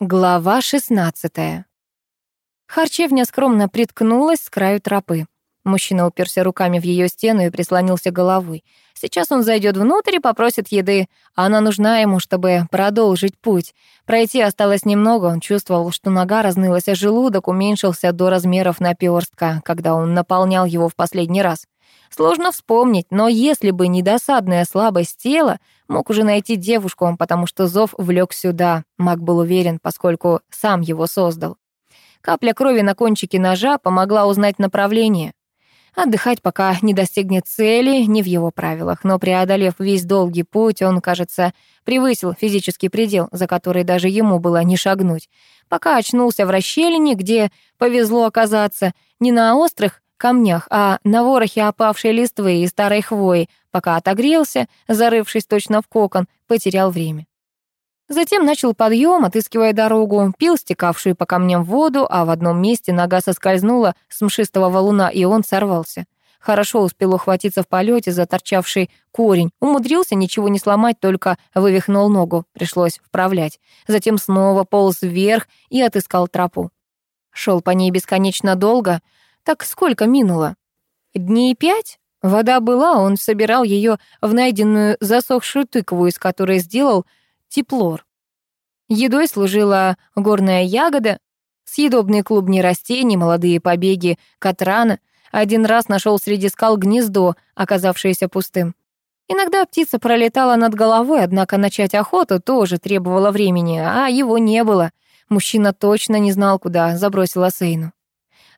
Глава 16. Харчевня скромно приткнулась с краю тропы. Мужчина уперся руками в ее стену и прислонился головой. Сейчас он зайдет внутрь и попросит еды. Она нужна ему, чтобы продолжить путь. Пройти осталось немного, он чувствовал, что нога разнылась, а желудок уменьшился до размеров наперстка, когда он наполнял его в последний раз. Сложно вспомнить, но если бы не досадная слабость тела, мог уже найти девушку, потому что зов влек сюда. Маг был уверен, поскольку сам его создал. Капля крови на кончике ножа помогла узнать направление. Отдыхать, пока не достигнет цели, не в его правилах, но преодолев весь долгий путь, он, кажется, превысил физический предел, за который даже ему было не шагнуть. Пока очнулся в расщелине, где повезло оказаться не на острых камнях, а на ворохе опавшей листвы и старой хвои, пока отогрелся, зарывшись точно в кокон, потерял время. Затем начал подъем, отыскивая дорогу, пил стекавшую по камням воду, а в одном месте нога соскользнула с мшистого валуна, и он сорвался. Хорошо успел ухватиться в полете за торчавший корень. Умудрился ничего не сломать, только вывихнул ногу. Пришлось вправлять. Затем снова полз вверх и отыскал тропу. Шел по ней бесконечно долго, так сколько минуло? Дней пять? Вода была, он собирал ее в найденную засохшую тыкву, из которой сделал теплор. Едой служила горная ягода, съедобные клубни растений, молодые побеги катрана. Один раз нашел среди скал гнездо, оказавшееся пустым. Иногда птица пролетала над головой, однако начать охоту тоже требовало времени, а его не было. Мужчина точно не знал, куда забросила Сейну.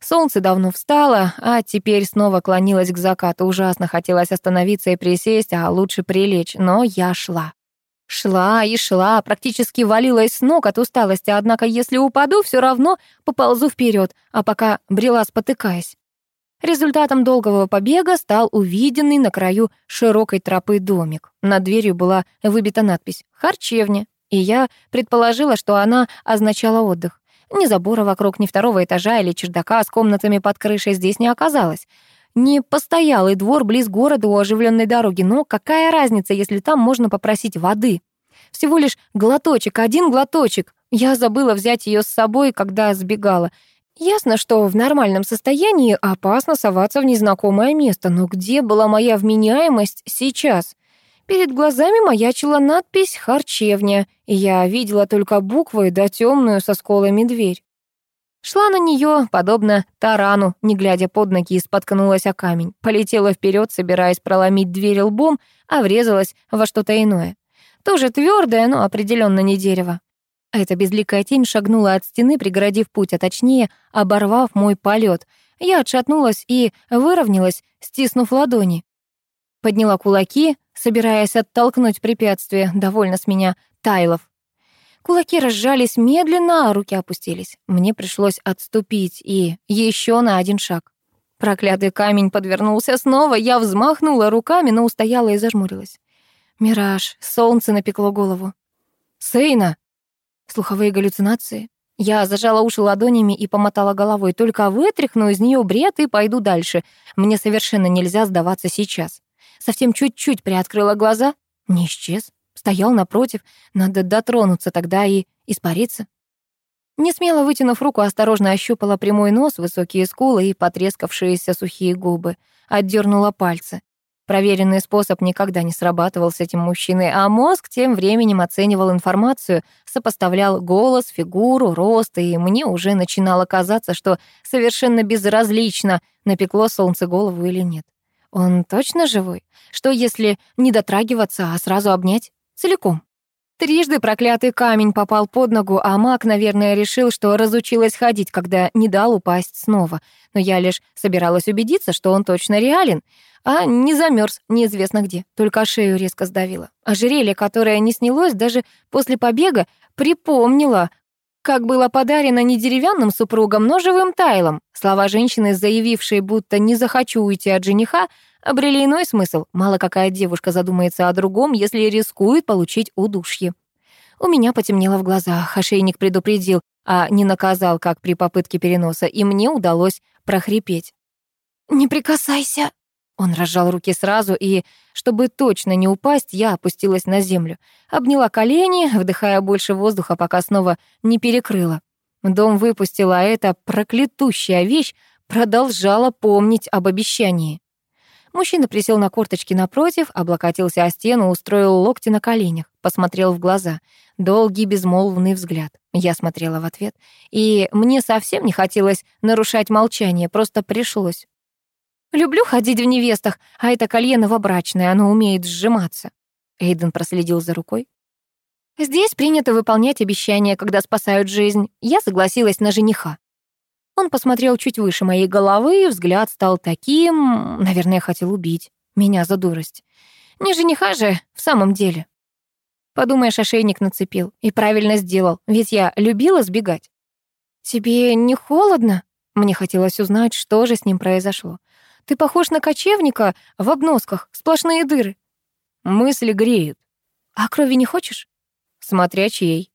Солнце давно встало, а теперь снова клонилось к закату. Ужасно хотелось остановиться и присесть, а лучше прилечь, но я шла. Шла и шла, практически валилась с ног от усталости, однако если упаду, все равно поползу вперед, а пока брела спотыкаясь. Результатом долгого побега стал увиденный на краю широкой тропы домик. Над дверью была выбита надпись «Харчевня», и я предположила, что она означала отдых. Ни забора вокруг, ни второго этажа или чердака с комнатами под крышей здесь не оказалось. Не постоялый двор близ города у оживленной дороги, но какая разница, если там можно попросить воды? Всего лишь глоточек, один глоточек. Я забыла взять ее с собой, когда сбегала. Ясно, что в нормальном состоянии опасно соваться в незнакомое место, но где была моя вменяемость сейчас? Перед глазами маячила надпись «Харчевня», и я видела только буквы да темную со сколами дверь. Шла на нее, подобно тарану, не глядя под ноги, и споткнулась о камень. Полетела вперед, собираясь проломить дверь лбом, а врезалась во что-то иное. Тоже твердое, но определенно не дерево. Эта безликая тень шагнула от стены, преградив путь, а точнее, оборвав мой полет. Я отшатнулась и выровнялась, стиснув ладони. Подняла кулаки, собираясь оттолкнуть препятствие, довольно с меня, Тайлов. Кулаки разжались медленно, а руки опустились. Мне пришлось отступить и еще на один шаг. Проклятый камень подвернулся снова, я взмахнула руками, но устояла и зажмурилась. Мираж, солнце напекло голову. «Сейна!» Слуховые галлюцинации. Я зажала уши ладонями и помотала головой. Только вытряхну из нее бред и пойду дальше. Мне совершенно нельзя сдаваться сейчас совсем чуть-чуть приоткрыла глаза, не исчез, стоял напротив, надо дотронуться тогда и испариться. Не смело вытянув руку, осторожно ощупала прямой нос, высокие скулы и потрескавшиеся сухие губы, отдернула пальцы. Проверенный способ никогда не срабатывал с этим мужчиной, а мозг тем временем оценивал информацию, сопоставлял голос, фигуру, рост, и мне уже начинало казаться, что совершенно безразлично, напекло солнце голову или нет. Он точно живой? Что, если не дотрагиваться, а сразу обнять? Целиком. Трижды проклятый камень попал под ногу, а маг, наверное, решил, что разучилась ходить, когда не дал упасть снова. Но я лишь собиралась убедиться, что он точно реален, а не замерз неизвестно где, только шею резко сдавило. Ожерелье, которое не снялось даже после побега, припомнило, как было подарено не деревянным супругам, но живым тайлом. Слова женщины, заявившей, будто не захочу уйти от жениха, обрели иной смысл. Мало какая девушка задумается о другом, если рискует получить удушье. У меня потемнело в глазах, ошейник предупредил, а не наказал, как при попытке переноса, и мне удалось прохрипеть. «Не прикасайся!» Он разжал руки сразу, и, чтобы точно не упасть, я опустилась на землю, обняла колени, вдыхая больше воздуха, пока снова не перекрыла. Дом выпустила, а эта проклятущая вещь продолжала помнить об обещании. Мужчина присел на корточки напротив, облокотился о стену, устроил локти на коленях, посмотрел в глаза. Долгий безмолвный взгляд. Я смотрела в ответ, и мне совсем не хотелось нарушать молчание, просто пришлось. Люблю ходить в невестах, а это колье новобрачное, оно умеет сжиматься. Эйден проследил за рукой. Здесь принято выполнять обещания, когда спасают жизнь. Я согласилась на жениха. Он посмотрел чуть выше моей головы, и взгляд стал таким... Наверное, хотел убить. Меня за дурость. Не жениха же, в самом деле. Подумаешь, ошейник нацепил. И правильно сделал, ведь я любила сбегать. «Тебе не холодно?» Мне хотелось узнать, что же с ним произошло. Ты похож на кочевника в обносках, сплошные дыры. Мысли греют. А крови не хочешь? Смотря чьей.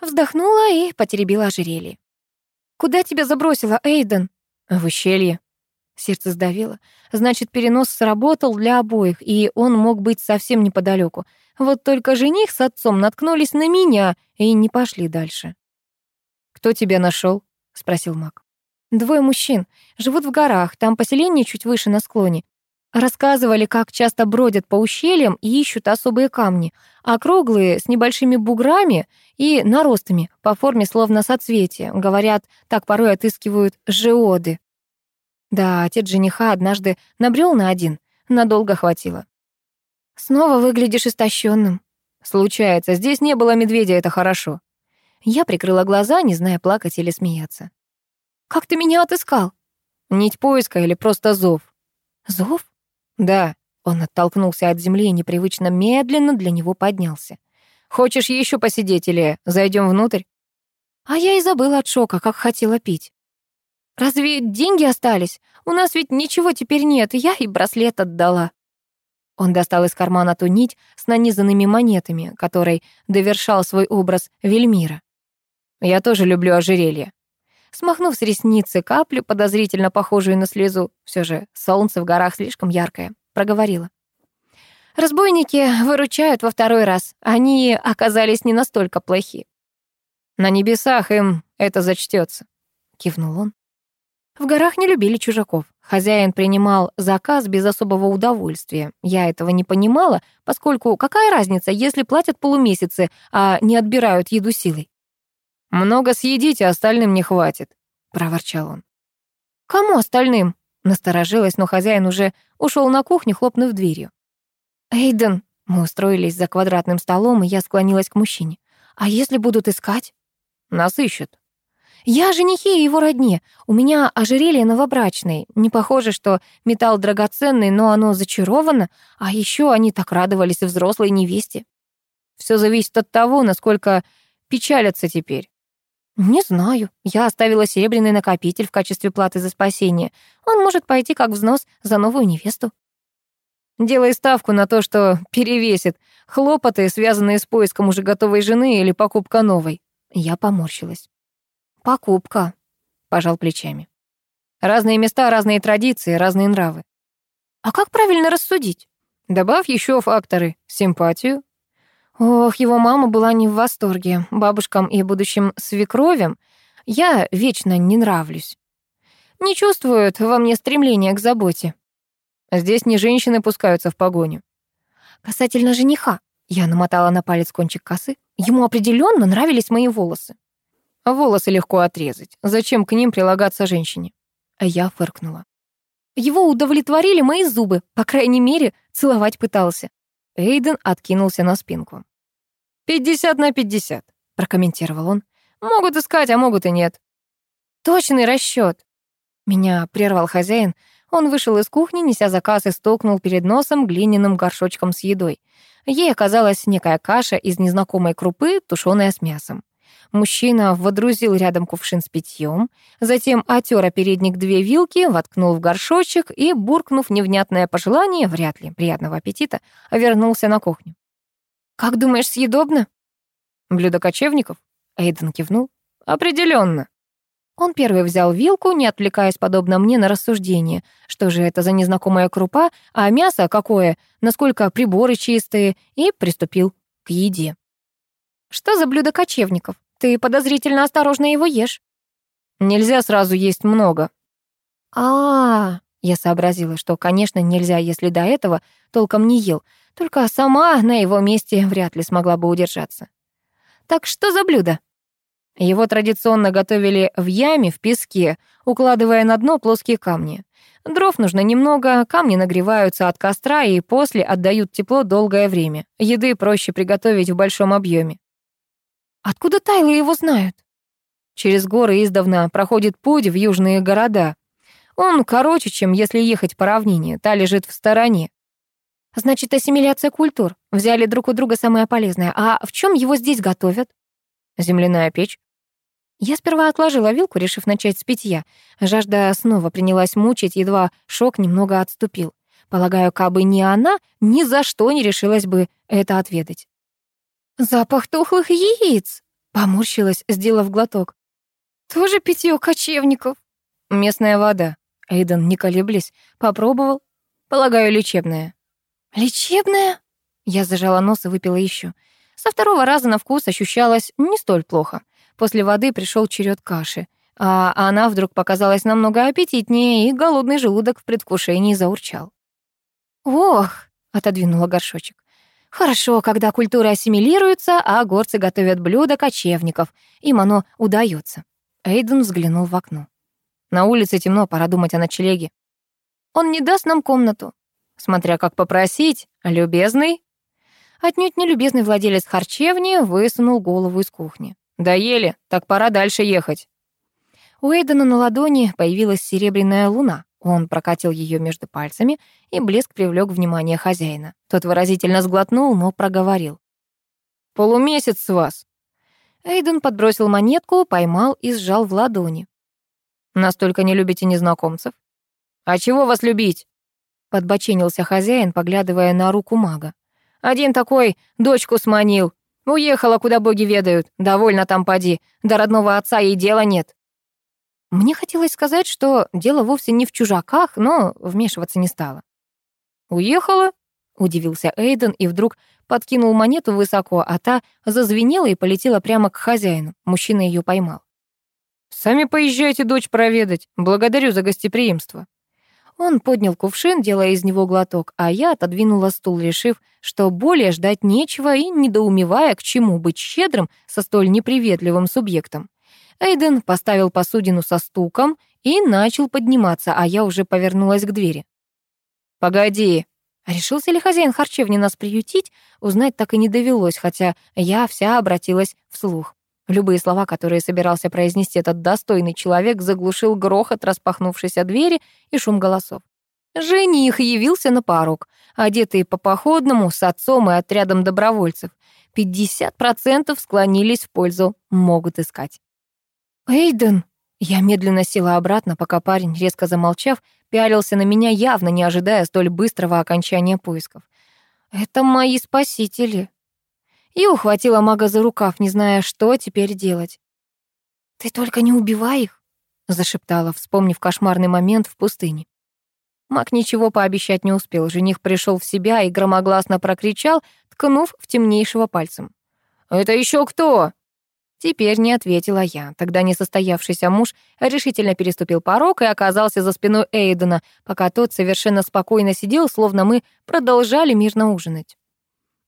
Вздохнула и потеребила ожерелье. Куда тебя забросила, Эйден? В ущелье. Сердце сдавило. Значит, перенос сработал для обоих, и он мог быть совсем неподалеку. Вот только жених с отцом наткнулись на меня и не пошли дальше. «Кто тебя нашел? спросил Мак. Двое мужчин. Живут в горах, там поселение чуть выше на склоне. Рассказывали, как часто бродят по ущельям и ищут особые камни, округлые, с небольшими буграми и наростами, по форме словно соцветия. Говорят, так порой отыскивают жеоды. Да, отец жениха однажды набрел на один, надолго хватило. Снова выглядишь истощенным. Случается, здесь не было медведя, это хорошо. Я прикрыла глаза, не зная, плакать или смеяться. Как ты меня отыскал? Нить поиска или просто зов? Зов? Да. Он оттолкнулся от земли и непривычно медленно для него поднялся. Хочешь еще посидеть или зайдем внутрь? А я и забыла от шока, как хотела пить. Разве деньги остались? У нас ведь ничего теперь нет, я и браслет отдала. Он достал из кармана ту нить с нанизанными монетами, которой довершал свой образ Вельмира. Я тоже люблю ожерелье. Смахнув с ресницы каплю, подозрительно похожую на слезу, все же солнце в горах слишком яркое, проговорила. Разбойники выручают во второй раз. Они оказались не настолько плохи. На небесах им это зачтется, кивнул он. В горах не любили чужаков. Хозяин принимал заказ без особого удовольствия. Я этого не понимала, поскольку какая разница, если платят полумесяцы, а не отбирают еду силой? «Много съедите, остальным не хватит», — проворчал он. «Кому остальным?» — насторожилась, но хозяин уже ушел на кухню, хлопнув дверью. «Эйден», — мы устроились за квадратным столом, и я склонилась к мужчине. «А если будут искать?» «Нас ищут». «Я женихи его родне. У меня ожерелье новобрачное. Не похоже, что металл драгоценный, но оно зачаровано. А еще они так радовались взрослой невесте». Все зависит от того, насколько печалятся теперь. «Не знаю. Я оставила серебряный накопитель в качестве платы за спасение. Он может пойти как взнос за новую невесту». «Делай ставку на то, что перевесит хлопоты, связанные с поиском уже готовой жены или покупка новой». Я поморщилась. «Покупка», — пожал плечами. «Разные места, разные традиции, разные нравы». «А как правильно рассудить?» «Добавь еще факторы. Симпатию, Ох, его мама была не в восторге. Бабушкам и будущим свекровям я вечно не нравлюсь. Не чувствуют во мне стремления к заботе. Здесь не женщины пускаются в погоню. Касательно жениха, я намотала на палец кончик косы. Ему определенно нравились мои волосы. Волосы легко отрезать. Зачем к ним прилагаться женщине? А я фыркнула. Его удовлетворили мои зубы, по крайней мере, целовать пытался. Эйден откинулся на спинку. «Пятьдесят на пятьдесят», — прокомментировал он. «Могут искать, а могут и нет». «Точный расчет. Меня прервал хозяин. Он вышел из кухни, неся заказ, и столкнул перед носом глиняным горшочком с едой. Ей оказалась некая каша из незнакомой крупы, тушеная с мясом. Мужчина водрузил рядом кувшин с питьем, затем отер о передник две вилки, воткнул в горшочек и, буркнув невнятное пожелание, вряд ли приятного аппетита, вернулся на кухню. «Как думаешь, съедобно?» «Блюдо кочевников?» Эйден кивнул. Определенно. Он первый взял вилку, не отвлекаясь подобно мне на рассуждение. Что же это за незнакомая крупа, а мясо какое, насколько приборы чистые, и приступил к еде. «Что за блюдо кочевников? Ты подозрительно осторожно его ешь». «Нельзя сразу есть много». А, -а, а Я сообразила, что, конечно, нельзя, если до этого толком не ел, только сама на его месте вряд ли смогла бы удержаться. «Так что за блюдо?» Его традиционно готовили в яме в песке, укладывая на дно плоские камни. Дров нужно немного, камни нагреваются от костра и после отдают тепло долгое время. Еды проще приготовить в большом объеме. Откуда Тайлы его знают? Через горы издавна проходит путь в южные города. Он короче, чем если ехать по равнине, та лежит в стороне. Значит, ассимиляция культур. Взяли друг у друга самое полезное. А в чем его здесь готовят? Земляная печь. Я сперва отложила вилку, решив начать с питья. Жажда снова принялась мучить, едва шок немного отступил. Полагаю, кабы не она, ни за что не решилась бы это отведать. «Запах тухлых яиц!» — поморщилась, сделав глоток. «Тоже питье кочевников?» «Местная вода». Эйден, не колеблясь, попробовал. «Полагаю, лечебная». «Лечебная?» Я зажала нос и выпила еще. Со второго раза на вкус ощущалось не столь плохо. После воды пришел черед каши, а она вдруг показалась намного аппетитнее, и голодный желудок в предвкушении заурчал. «Ох!» — отодвинула горшочек. «Хорошо, когда культура ассимилируется, а горцы готовят блюда кочевников. Им оно удается». Эйден взглянул в окно. «На улице темно, пора думать о ночлеге». «Он не даст нам комнату». «Смотря как попросить, любезный». Отнюдь не любезный владелец харчевни высунул голову из кухни. «Доели, так пора дальше ехать». У Эйдена на ладони появилась серебряная луна. Он прокатил ее между пальцами, и блеск привлек внимание хозяина. Тот выразительно сглотнул, но проговорил. «Полумесяц с вас». Эйден подбросил монетку, поймал и сжал в ладони. «Настолько не любите незнакомцев?» «А чего вас любить?» Подбоченился хозяин, поглядывая на руку мага. «Один такой дочку сманил, Уехала, куда боги ведают. Довольно там поди. До родного отца ей дела нет. Мне хотелось сказать, что дело вовсе не в чужаках, но вмешиваться не стала. «Уехала?» — удивился Эйден и вдруг подкинул монету высоко, а та зазвенела и полетела прямо к хозяину. Мужчина ее поймал. «Сами поезжайте дочь проведать. Благодарю за гостеприимство». Он поднял кувшин, делая из него глоток, а я отодвинула стул, решив, что более ждать нечего и недоумевая, к чему быть щедрым со столь неприветливым субъектом. Эйден поставил посудину со стуком и начал подниматься, а я уже повернулась к двери. «Погоди!» Решился ли хозяин харчевни нас приютить, узнать так и не довелось, хотя я вся обратилась вслух. Любые слова, которые собирался произнести этот достойный человек, заглушил грохот распахнувшейся двери и шум голосов. Жених явился на порог, одетый по походному, с отцом и отрядом добровольцев. 50% склонились в пользу «могут искать». «Эйден!» Я медленно села обратно, пока парень, резко замолчав, пялился на меня, явно не ожидая столь быстрого окончания поисков. «Это мои спасители!» и ухватила мага за рукав, не зная, что теперь делать. «Ты только не убивай их», — зашептала, вспомнив кошмарный момент в пустыне. Маг ничего пообещать не успел. Жених пришел в себя и громогласно прокричал, ткнув в темнейшего пальцем. «Это еще кто?» Теперь не ответила я. Тогда несостоявшийся муж решительно переступил порог и оказался за спиной Эйдена, пока тот совершенно спокойно сидел, словно мы продолжали мирно ужинать.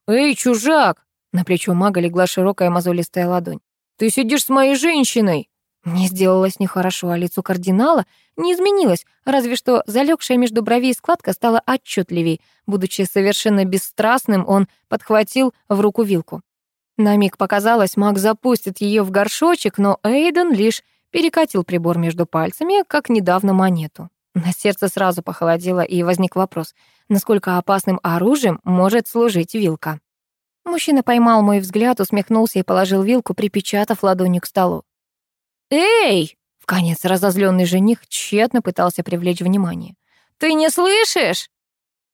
«Эй, чужак!» На плечо мага легла широкая мозолистая ладонь. «Ты сидишь с моей женщиной!» Мне сделалось нехорошо, а лицо кардинала не изменилось, разве что залегшая между бровей складка стала отчетливей. Будучи совершенно бесстрастным, он подхватил в руку вилку. На миг показалось, маг запустит ее в горшочек, но Эйден лишь перекатил прибор между пальцами, как недавно монету. На сердце сразу похолодело, и возник вопрос, насколько опасным оружием может служить вилка. Мужчина поймал мой взгляд, усмехнулся и положил вилку, припечатав ладонью к столу. «Эй!» — вконец разозленный жених тщетно пытался привлечь внимание. «Ты не слышишь?»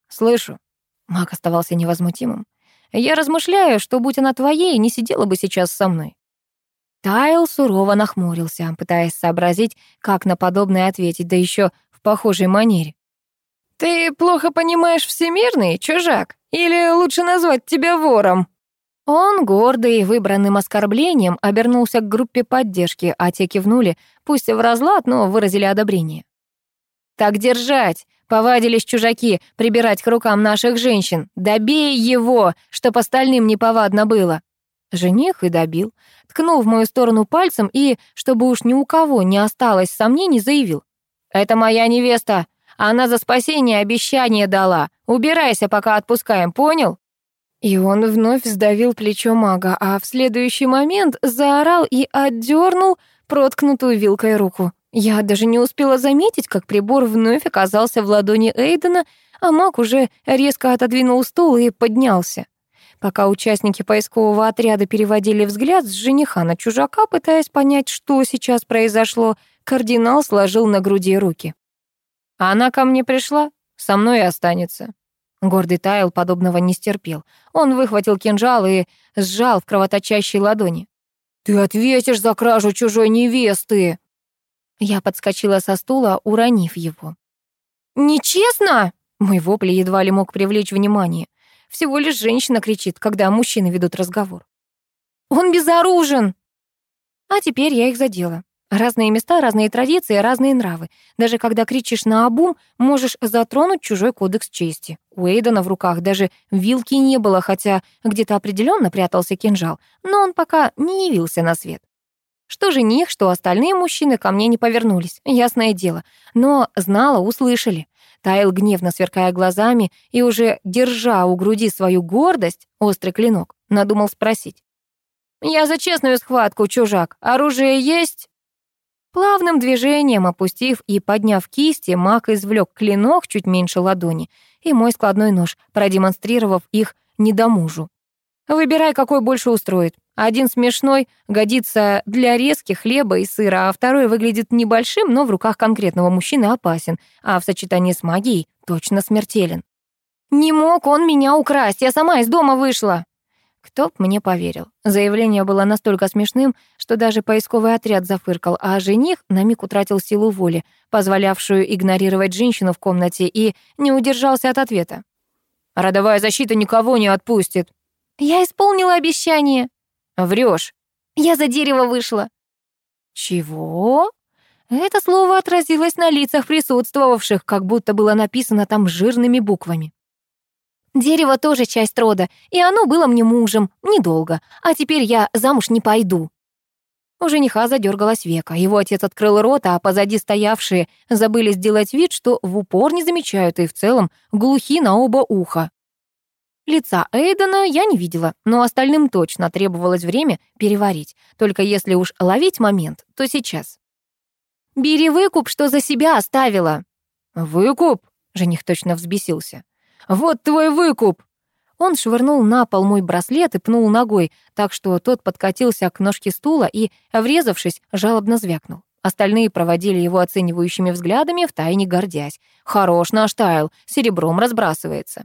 «Слышу». Мак оставался невозмутимым. «Я размышляю, что, будь она твоей, не сидела бы сейчас со мной». Тайл сурово нахмурился, пытаясь сообразить, как на подобное ответить, да еще в похожей манере. «Ты плохо понимаешь всемирный, чужак? Или лучше назвать тебя вором?» Он, гордый выбранным оскорблением, обернулся к группе поддержки, а те кивнули, пусть в разлад, но выразили одобрение. «Так держать! Повадились чужаки прибирать к рукам наших женщин. Добей его, чтоб остальным неповадно было!» Жених и добил. Ткнул в мою сторону пальцем и, чтобы уж ни у кого не осталось сомнений, заявил. «Это моя невеста. Она за спасение обещание дала. Убирайся, пока отпускаем, понял?» И он вновь сдавил плечо мага, а в следующий момент заорал и отдернул проткнутую вилкой руку. Я даже не успела заметить, как прибор вновь оказался в ладони Эйдена, а маг уже резко отодвинул стул и поднялся. Пока участники поискового отряда переводили взгляд с жениха на чужака, пытаясь понять, что сейчас произошло, кардинал сложил на груди руки. «Она ко мне пришла, со мной и останется», Гордый Тайл подобного не стерпел. Он выхватил кинжал и сжал в кровоточащей ладони. «Ты ответишь за кражу чужой невесты!» Я подскочила со стула, уронив его. «Нечестно!» Мой вопль едва ли мог привлечь внимание. Всего лишь женщина кричит, когда мужчины ведут разговор. «Он безоружен!» А теперь я их задела. Разные места, разные традиции, разные нравы. Даже когда кричишь на обум, можешь затронуть чужой кодекс чести. У Эйдена в руках даже вилки не было, хотя где-то определенно прятался кинжал, но он пока не явился на свет. Что жених, что остальные мужчины ко мне не повернулись, ясное дело. Но знала, услышали. Тайл, гневно сверкая глазами и уже держа у груди свою гордость, острый клинок, надумал спросить. «Я за честную схватку, чужак. Оружие есть?» Плавным движением, опустив и подняв кисти, маг извлек клинок чуть меньше ладони и мой складной нож, продемонстрировав их недомужу. «Выбирай, какой больше устроит. Один смешной, годится для резки, хлеба и сыра, а второй выглядит небольшим, но в руках конкретного мужчины опасен, а в сочетании с магией точно смертелен. «Не мог он меня украсть, я сама из дома вышла!» Кто б мне поверил. Заявление было настолько смешным, что даже поисковый отряд зафыркал, а жених на миг утратил силу воли, позволявшую игнорировать женщину в комнате, и не удержался от ответа. «Родовая защита никого не отпустит». «Я исполнила обещание». Врешь. «Я за дерево вышла». «Чего?» Это слово отразилось на лицах присутствовавших, как будто было написано там жирными буквами. Дерево тоже часть рода, и оно было мне мужем, недолго, а теперь я замуж не пойду». У жениха задергалась века, его отец открыл рот, а позади стоявшие забыли сделать вид, что в упор не замечают и в целом глухи на оба уха. Лица Эйдена я не видела, но остальным точно требовалось время переварить. Только если уж ловить момент, то сейчас. «Бери выкуп, что за себя оставила». «Выкуп?» — жених точно взбесился. «Вот твой выкуп!» Он швырнул на пол мой браслет и пнул ногой, так что тот подкатился к ножке стула и, врезавшись, жалобно звякнул. Остальные проводили его оценивающими взглядами, втайне гордясь. «Хорош наш Тайл, серебром разбрасывается».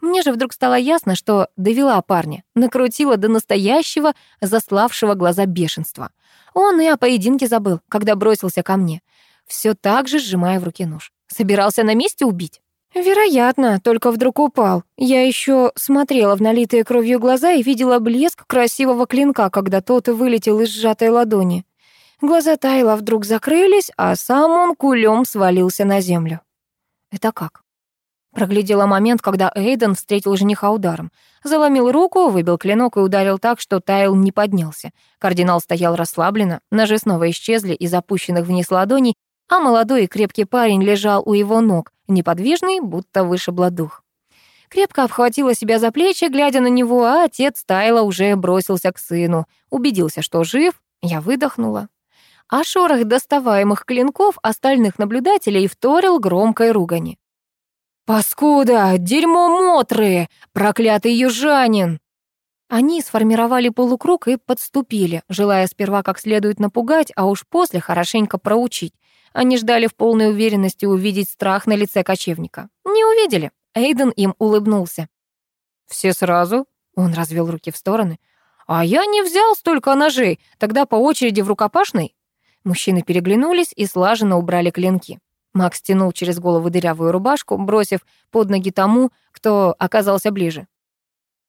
Мне же вдруг стало ясно, что довела парня, накрутила до настоящего, заславшего глаза бешенства. Он и о поединке забыл, когда бросился ко мне, все так же сжимая в руке нож. Собирался на месте убить? Вероятно, только вдруг упал. Я еще смотрела в налитые кровью глаза и видела блеск красивого клинка, когда тот вылетел из сжатой ладони. Глаза Тайла вдруг закрылись, а сам он кулем свалился на землю. Это как? Проглядела момент, когда Эйден встретил жениха ударом. Заломил руку, выбил клинок и ударил так, что Тайл не поднялся. Кардинал стоял расслабленно, ножи снова исчезли из опущенных вниз ладоней, а молодой и крепкий парень лежал у его ног, неподвижный, будто вышибло дух. Крепко обхватила себя за плечи, глядя на него, а отец Тайла уже бросился к сыну. Убедился, что жив, я выдохнула. А шорох доставаемых клинков остальных наблюдателей вторил громкой ругани. «Паскуда! Дерьмо Мотры! Проклятый южанин!» Они сформировали полукруг и подступили, желая сперва как следует напугать, а уж после хорошенько проучить. Они ждали в полной уверенности увидеть страх на лице кочевника. Не увидели. Эйден им улыбнулся. «Все сразу?» — он развел руки в стороны. «А я не взял столько ножей, тогда по очереди в рукопашной». Мужчины переглянулись и слаженно убрали клинки. Макс стянул через голову дырявую рубашку, бросив под ноги тому, кто оказался ближе.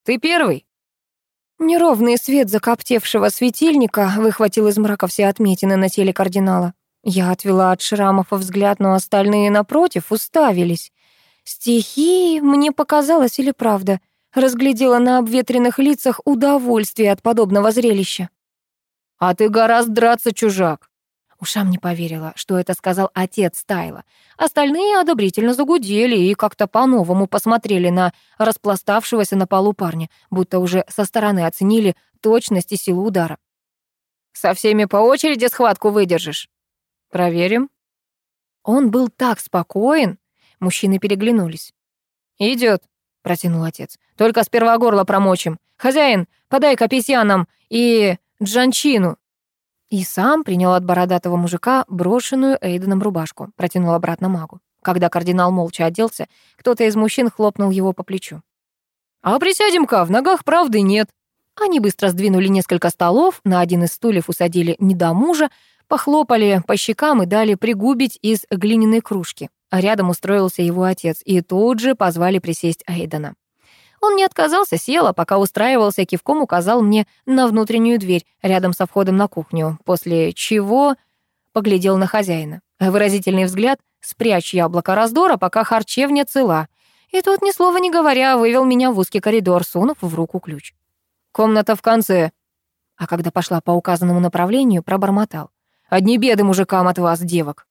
«Ты первый!» Неровный свет закоптевшего светильника выхватил из мрака все отметины на теле кардинала. Я отвела от шрамов взгляд, но остальные, напротив, уставились. Стихи, мне показалось, или правда, разглядела на обветренных лицах удовольствие от подобного зрелища. «А ты гораздо драться, чужак!» Ушам не поверила, что это сказал отец Тайла. Остальные одобрительно загудели и как-то по-новому посмотрели на распластавшегося на полу парня, будто уже со стороны оценили точность и силу удара. «Со всеми по очереди схватку выдержишь?» «Проверим». Он был так спокоен. Мужчины переглянулись. Идет, протянул отец. «Только сперва горло промочим. Хозяин, подай к обезьянам и джанчину». И сам принял от бородатого мужика брошенную Эйденом рубашку, протянул обратно магу. Когда кардинал молча оделся, кто-то из мужчин хлопнул его по плечу. «А присядем-ка, в ногах правды нет». Они быстро сдвинули несколько столов, на один из стульев усадили недомужа, похлопали по щекам и дали пригубить из глиняной кружки. А рядом устроился его отец, и тут же позвали присесть Эйдена. Он не отказался, сел, а пока устраивался, кивком указал мне на внутреннюю дверь рядом со входом на кухню, после чего поглядел на хозяина. Выразительный взгляд «спрячь яблоко раздора, пока харчевня цела». И тот, ни слова не говоря, вывел меня в узкий коридор, сунув в руку ключ. «Комната в конце». А когда пошла по указанному направлению, пробормотал. «Одни беды мужикам от вас, девок».